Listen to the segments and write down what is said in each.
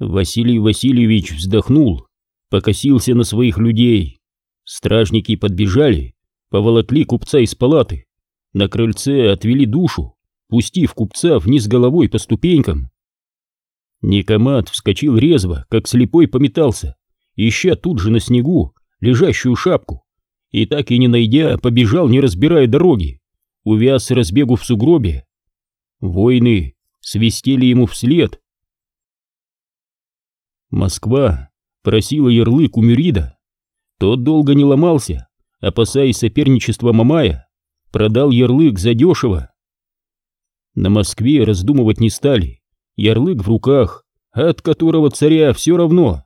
Василий Васильевич вздохнул, покосился на своих людей. Стражники подбежали, поволокли купца из палаты, на крыльце отвели душу, пустив купца вниз головой по ступенькам. Никомат вскочил резво, как слепой пометался, ища тут же на снегу лежащую шапку, и так и не найдя, побежал, не разбирая дороги, увяз разбегу в сугробе. Воины свистели ему вслед. Москва просила ярлык у Мюрида. Тот долго не ломался, опасаясь соперничества Мамая, продал ярлык задешево. На Москве раздумывать не стали, ярлык в руках, от которого царя все равно.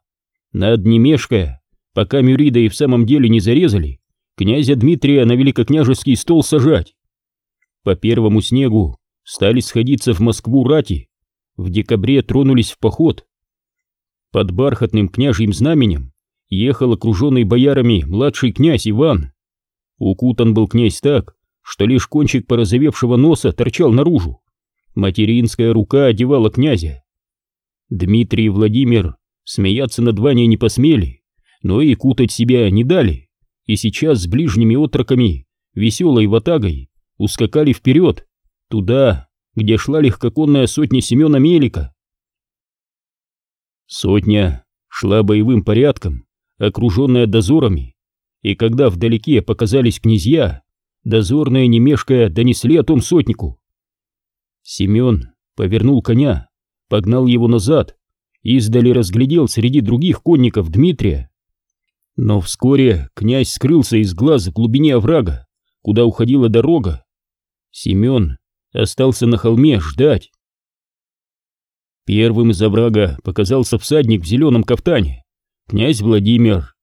Над немешкая, пока Мюрида и в самом деле не зарезали, князя Дмитрия на великокняжеский стол сажать. По первому снегу стали сходиться в Москву рати, в декабре тронулись в поход. Под бархатным княжьим знаменем ехал окруженный боярами младший князь Иван. Укутан был князь так, что лишь кончик порозовевшего носа торчал наружу. Материнская рука одевала князя. Дмитрий и Владимир смеяться над Ваней не посмели, но и кутать себя не дали, и сейчас с ближними отроками, веселой ватагой, ускакали вперед, туда, где шла легкоконная сотня Семена Мелика. Сотня шла боевым порядком, окруженная дозорами, и когда вдалеке показались князья, дозорные, не мешкая, донесли о том сотнику. Семен повернул коня, погнал его назад, издали разглядел среди других конников Дмитрия. Но вскоре князь скрылся из глаз в глубине оврага, куда уходила дорога. Семен остался на холме ждать. Первым из оврага показался всадник в зеленом кафтане, князь Владимир.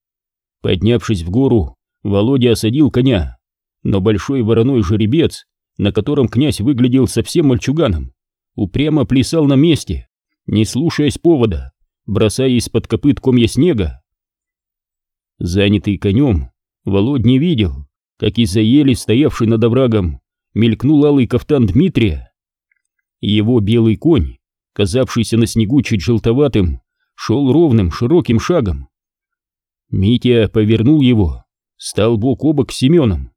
Поднявшись в гору, Володя осадил коня, но большой вороной жеребец, на котором князь выглядел совсем мальчуганом, упрямо плясал на месте, не слушаясь повода, бросая из-под копыт комья снега. Занятый конем, Володь не видел, как из-за ели, стоявший над оврагом, мелькнул алый кафтан Дмитрия. Его белый конь, казавшийся на снегу чуть желтоватым, шел ровным широким шагом. Митя повернул его, стал бок о бок с Семеном.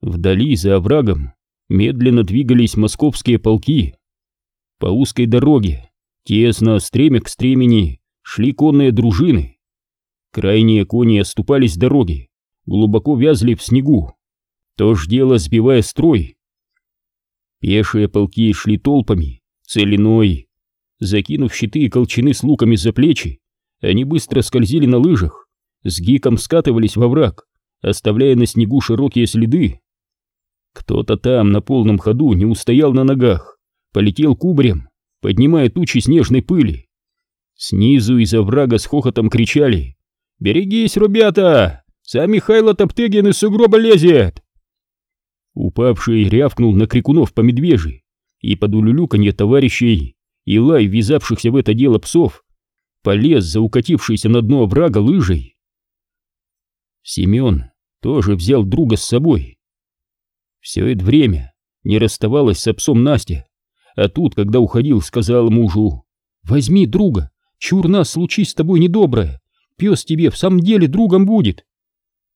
Вдали, за оврагом, медленно двигались московские полки. По узкой дороге, тесно, стремя к стремени, шли конные дружины. Крайние кони оступались с дороги, глубоко вязли в снегу то ж дело сбивая строй. Пешие полки шли толпами, целиной. Закинув щиты и колчаны с луками за плечи, они быстро скользили на лыжах, с гиком скатывались во враг, оставляя на снегу широкие следы. Кто-то там на полном ходу не устоял на ногах, полетел кубарем, поднимая тучи снежной пыли. Снизу из оврага с хохотом кричали «Берегись, ребята! Сам Михайло Топтыгин из сугроба лезет!» Упавший рявкнул на крикунов по медвежьи, и под улюлюканье товарищей и лай ввязавшихся в это дело псов полез за укатившийся на дно врага лыжей. Семен тоже взял друга с собой. Все это время не расставалась с псом Настя, а тут, когда уходил, сказал мужу, «Возьми друга, чур нас случись с тобой недоброе, пес тебе в самом деле другом будет».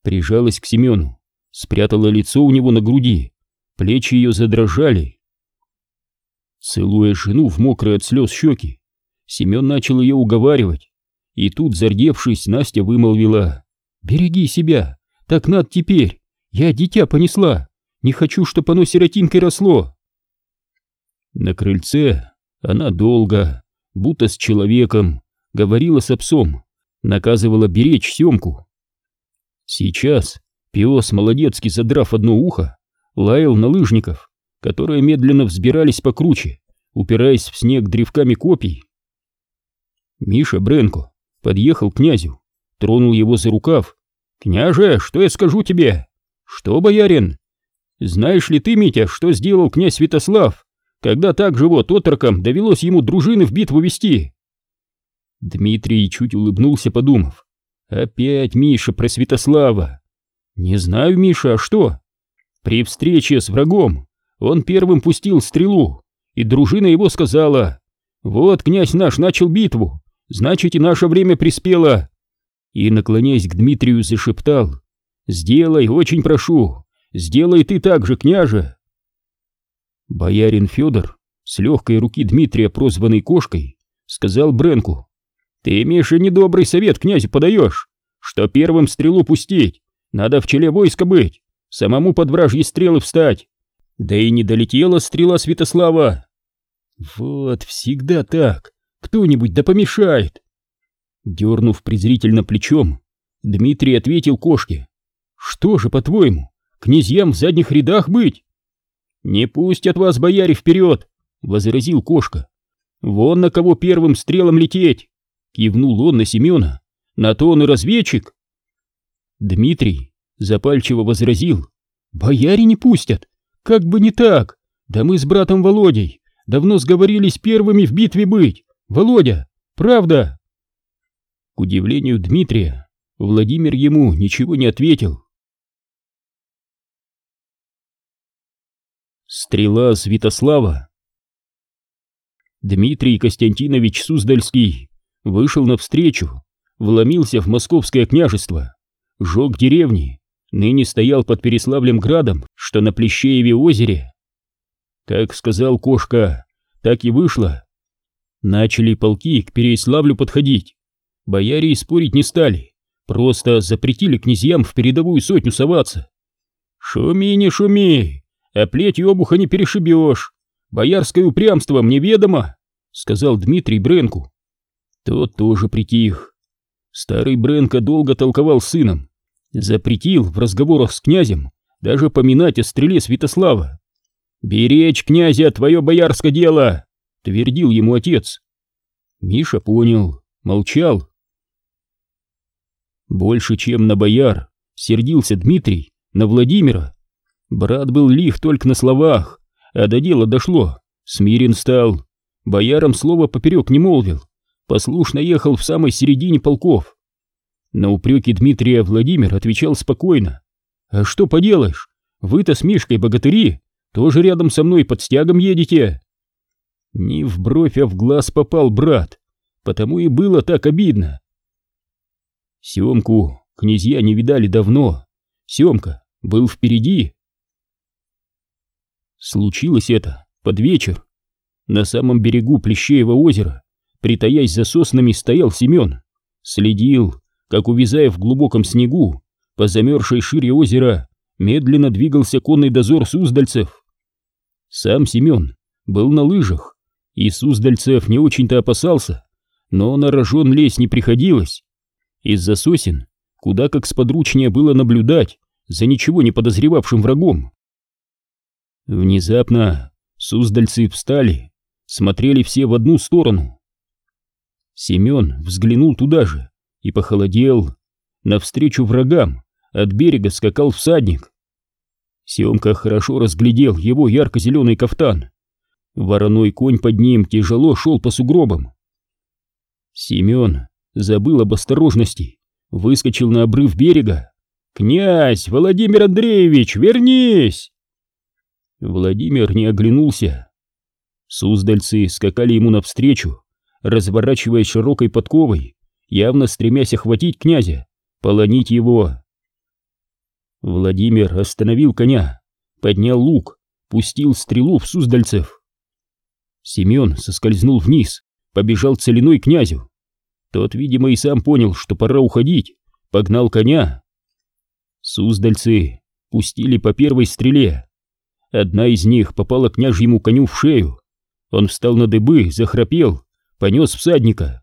Прижалась к Семену, спрятала лицо у него на груди, плечи ее задрожали. Целуя жену в мокрые от слез щеки, Семен начал ее уговаривать, и тут, зардевшись, Настя вымолвила «Береги себя, так над теперь, я дитя понесла, не хочу, чтоб оно сиротинкой росло». На крыльце она долго, будто с человеком, говорила с псом, наказывала беречь Семку. Сейчас Пес, молодецкий задрав одно ухо, лаял на лыжников, которые медленно взбирались покруче, упираясь в снег древками копий. Миша Бренко подъехал к князю, тронул его за рукав. «Княже, что я скажу тебе?» «Что, боярин?» «Знаешь ли ты, Митя, что сделал князь Святослав, когда так же вот отроком довелось ему дружины в битву вести?» Дмитрий чуть улыбнулся, подумав. «Опять Миша про Святослава!» «Не знаю, Миша, а что?» «При встрече с врагом он первым пустил стрелу, и дружина его сказала, Вот князь наш начал битву, значит и наше время приспело. И, наклоняясь к Дмитрию, зашептал. Сделай, очень прошу, сделай ты так же, княже. Боярин Федор, с легкой руки Дмитрия, прозванной кошкой, сказал Бренку. Ты, Миша, недобрый совет князю подаешь, что первым стрелу пустить, надо в челе войска быть, самому под вражьи стрелы встать. Да и не долетела стрела Святослава. Вот, всегда так, кто-нибудь да помешает. Дернув презрительно плечом, Дмитрий ответил кошке. Что же, по-твоему, князьям в задних рядах быть? Не пустят вас, бояре, вперед, возразил кошка. Вон на кого первым стрелом лететь. Кивнул он на Семена. На то он и разведчик. Дмитрий запальчиво возразил. Бояре не пустят. Как бы не так. Да мы с братом Володей давно сговорились первыми в битве быть. Володя, правда? К удивлению Дмитрия, Владимир ему ничего не ответил. Стрела Святослава Дмитрий Константинович Суздальский вышел навстречу, вломился в московское княжество, жег деревни, ныне стоял под Переславлем градом, что на Плещееве озере. Как сказал Кошка, так и вышло. Начали полки к Переславлю подходить. Бояре и спорить не стали, просто запретили князьям в передовую сотню соваться. «Шуми, не шуми, а плетью обуха не перешибешь. Боярское упрямство мне ведомо», — сказал Дмитрий Бренку. Тот тоже притих. Старый Бренко долго толковал сыном, запретил в разговорах с князем даже поминать о стреле Святослава. «Беречь князя твое боярское дело!» — твердил ему отец. Миша понял, молчал. Больше, чем на бояр, сердился Дмитрий на Владимира. Брат был лих только на словах, а до дела дошло, смирен стал, боярам слова поперек не молвил, послушно ехал в самой середине полков. На упреки Дмитрия Владимир отвечал спокойно. «А что поделаешь, вы-то с Мишкой богатыри, тоже рядом со мной под стягом едете». Не в бровь, а в глаз попал брат, потому и было так обидно. Семку князья не видали давно, Семка был впереди. Случилось это под вечер. На самом берегу Плещеева озера Притаясь за соснами, стоял Семен. Следил, как, увязая в глубоком снегу, по замерзшей шире озера, медленно двигался конный дозор суздальцев. Сам Семен был на лыжах, и суздальцев не очень-то опасался, но на рожон лезть не приходилось. Из-за сосен куда как сподручнее было наблюдать за ничего не подозревавшим врагом. Внезапно суздальцы встали, смотрели все в одну сторону. Семен взглянул туда же и похолодел. Навстречу врагам от берега скакал всадник. Семка хорошо разглядел его ярко-зеленый кафтан. Вороной конь под ним тяжело шел по сугробам. Семен забыл об осторожности, выскочил на обрыв берега. «Князь Владимир Андреевич, вернись!» Владимир не оглянулся. Суздальцы скакали ему навстречу, разворачиваясь широкой подковой, явно стремясь охватить князя, полонить его. Владимир остановил коня, поднял лук, пустил стрелу в Суздальцев. Семен соскользнул вниз, побежал целиной князю. Тот, видимо, и сам понял, что пора уходить, погнал коня. Суздальцы пустили по первой стреле. Одна из них попала княжьему коню в шею. Он встал на дыбы, захрапел, понес всадника.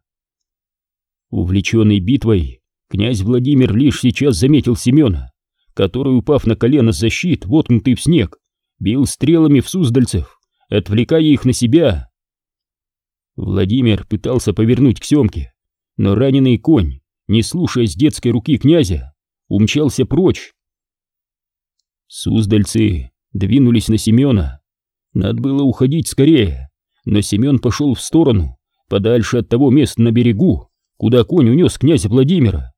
Увлеченный битвой, князь Владимир лишь сейчас заметил Семена, который, упав на колено за щит, воткнутый в снег, бил стрелами в суздальцев, отвлекая их на себя. Владимир пытался повернуть к Семке, но раненый конь, не слушаясь детской руки князя, умчался прочь. Суздальцы двинулись на Семена. Надо было уходить скорее, но Семен пошел в сторону, подальше от того места на берегу, куда конь унес князя Владимира.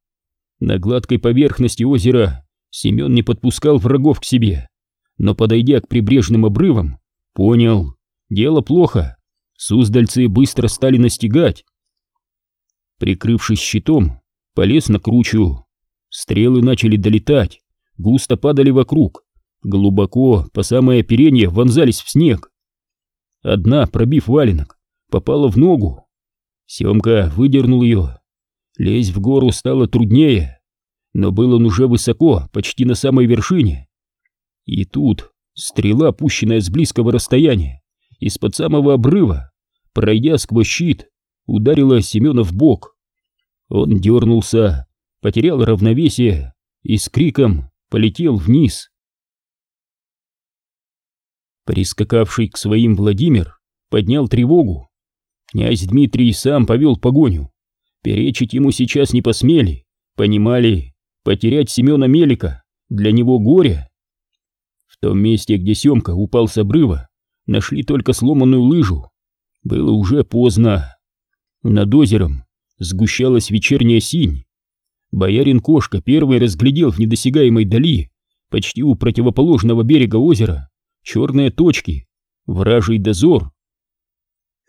На гладкой поверхности озера Семен не подпускал врагов к себе, но, подойдя к прибрежным обрывам, понял, дело плохо. суздальцы быстро стали настигать. Прикрывшись щитом, полез на кручу. Стрелы начали долетать, густо падали вокруг, глубоко, по самое оперение, вонзались в снег. Одна, пробив валенок, попала в ногу. Семка выдернул ее. Лезть в гору стало труднее, но был он уже высоко, почти на самой вершине. И тут стрела, пущенная с близкого расстояния, из-под самого обрыва, пройдя сквозь щит, ударила Семена в бок. Он дернулся, потерял равновесие и с криком полетел вниз. Прискакавший к своим Владимир поднял тревогу. Князь Дмитрий сам повел погоню. Перечить ему сейчас не посмели, понимали, потерять Семена Мелика для него горе. В том месте, где Семка упал с обрыва, нашли только сломанную лыжу. Было уже поздно. Над озером сгущалась вечерняя синь. Боярин Кошка первый разглядел в недосягаемой дали, почти у противоположного берега озера, черные точки, вражий дозор.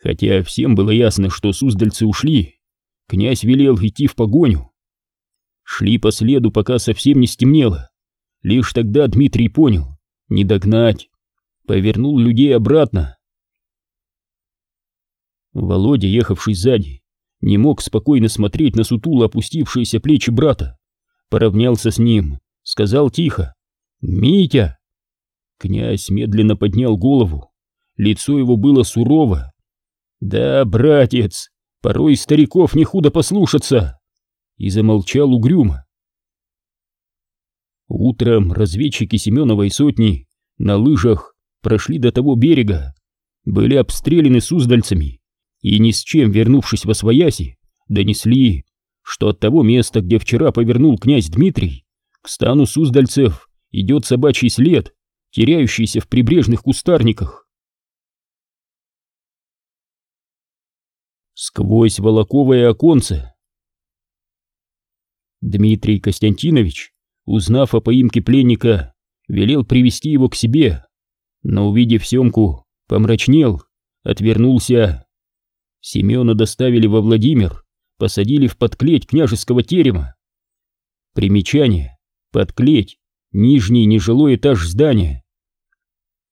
Хотя всем было ясно, что суздальцы ушли, князь велел идти в погоню. Шли по следу, пока совсем не стемнело. Лишь тогда Дмитрий понял, не догнать. Повернул людей обратно. Володя, ехавший сзади, не мог спокойно смотреть на сутуло опустившиеся плечи брата. Поравнялся с ним, сказал тихо «Митя!». Князь медленно поднял голову, лицо его было сурово. «Да, братец, порой стариков не худо послушаться!» И замолчал угрюмо. Утром разведчики Семеновой сотни на лыжах прошли до того берега, были обстреляны суздальцами и ни с чем, вернувшись во свояси, донесли, что от того места, где вчера повернул князь Дмитрий, к стану суздальцев идет собачий след, теряющийся в прибрежных кустарниках. Сквозь волоковое оконце Дмитрий Константинович, узнав о поимке пленника, велел привести его к себе, но, увидев Семку, помрачнел, отвернулся Семена доставили во Владимир, посадили в подклеть княжеского терема. Примечание. Подклеть. Нижний нежилой этаж здания.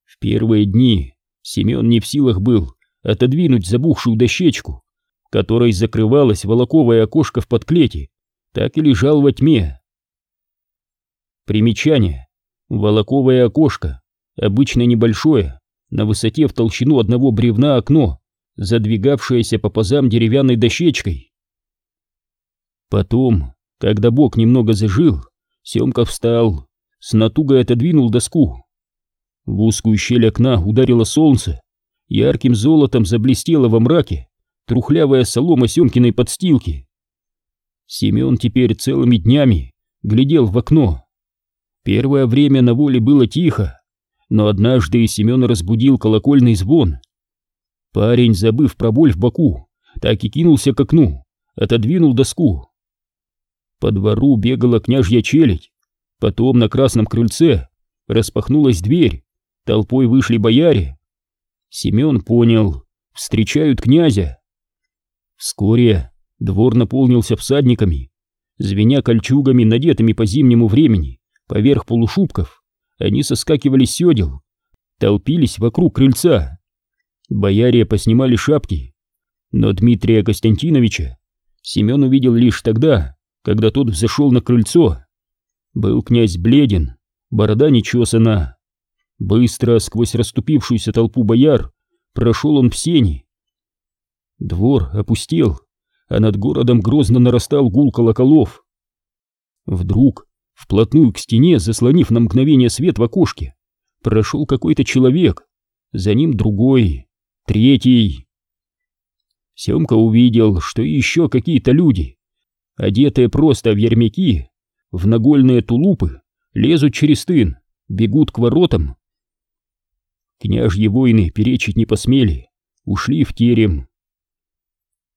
В первые дни Семен не в силах был отодвинуть забухшую дощечку, которой закрывалось волоковое окошко в подклете, так и лежал во тьме. Примечание. Волоковое окошко, обычно небольшое, на высоте в толщину одного бревна окно, задвигавшаяся по пазам деревянной дощечкой. Потом, когда бок немного зажил, Семка встал, с натугой отодвинул доску. В узкую щель окна ударило солнце, ярким золотом заблестело во мраке трухлявая солома Семкиной подстилки. Семен теперь целыми днями глядел в окно. Первое время на воле было тихо, но однажды Семен разбудил колокольный звон — Парень, забыв про боль в боку, так и кинулся к окну, отодвинул доску. По двору бегала княжья челядь, потом на красном крыльце распахнулась дверь, толпой вышли бояре. Семен понял, встречают князя. Вскоре двор наполнился всадниками, звеня кольчугами, надетыми по зимнему времени, поверх полушубков, они соскакивали с седел, толпились вокруг крыльца. Бояре поснимали шапки, но Дмитрия Константиновича Семен увидел лишь тогда, когда тот взошел на крыльцо. Был князь бледен, борода нечесана. Быстро, сквозь расступившуюся толпу бояр, прошел он в сени. Двор опустел, а над городом грозно нарастал гул колоколов. Вдруг, вплотную к стене, заслонив на мгновение свет в окошке, прошел какой-то человек, за ним другой. Третий. Семка увидел, что еще какие-то люди, одетые просто в ярмяки, в нагольные тулупы, лезут через тын, бегут к воротам. Княжьи воины перечить не посмели, ушли в терем.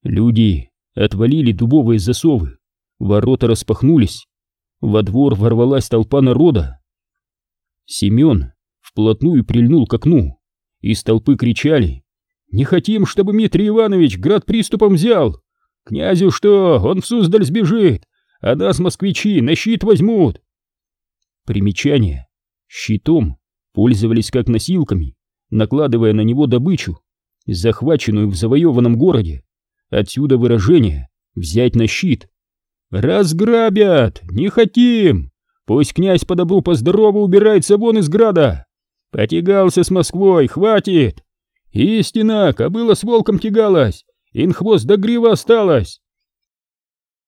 Люди отвалили дубовые засовы, ворота распахнулись, во двор ворвалась толпа народа. Семен вплотную прильнул к окну, из толпы кричали Не хотим, чтобы Митрий Иванович град приступом взял. Князю что, он в Суздаль сбежит, а нас москвичи на щит возьмут. Примечание. Щитом пользовались как носилками, накладывая на него добычу, захваченную в завоеванном городе. Отсюда выражение «взять на щит». «Разграбят! Не хотим! Пусть князь по добру по здорову убирается вон из града! Потягался с Москвой, хватит! Истина, кобыла с волком тягалась, инхвост до грива осталась!»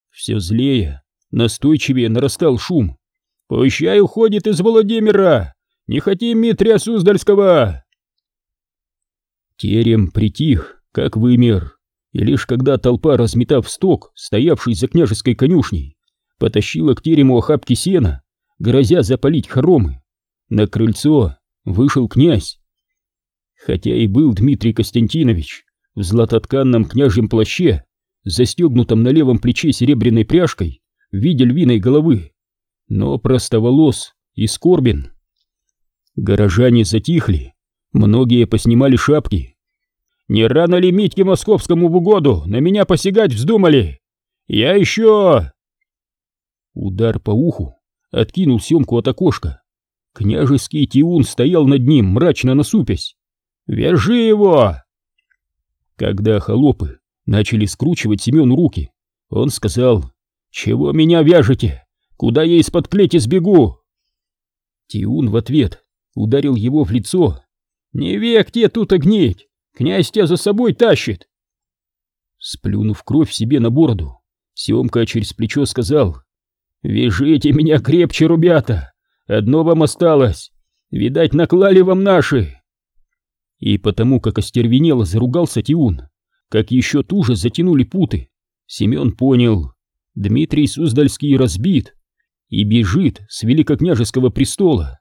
Все злее, настойчивее нарастал шум. «Пущай уходит из Владимира! Не хотим Митрия Суздальского!» Терем притих, как вымер, и лишь когда толпа, разметав сток, стоявший за княжеской конюшней, потащила к терему охапки сена, грозя запалить хоромы, на крыльцо вышел князь. Хотя и был Дмитрий Константинович в златотканном княжьем плаще, застегнутом на левом плече серебряной пряжкой в виде львиной головы, но простоволос и скорбен. Горожане затихли, многие поснимали шапки. «Не рано ли Митьке Московскому в угоду на меня посягать вздумали? Я еще...» Удар по уху откинул семку от окошка. Княжеский тиун стоял над ним, мрачно насупясь. «Вяжи его!» Когда холопы начали скручивать Семену руки, он сказал, «Чего меня вяжете? Куда я из-под клети сбегу?» Тиун в ответ ударил его в лицо. «Не век тебе тут огнить! Князь тебя за собой тащит!» Сплюнув кровь себе на бороду, Семка через плечо сказал, «Вяжите меня крепче, ребята! Одно вам осталось! Видать, наклали вам наши!» И потому, как остервенело заругался Тиун, как еще туже затянули путы, Семен понял, Дмитрий Суздальский разбит и бежит с великокняжеского престола.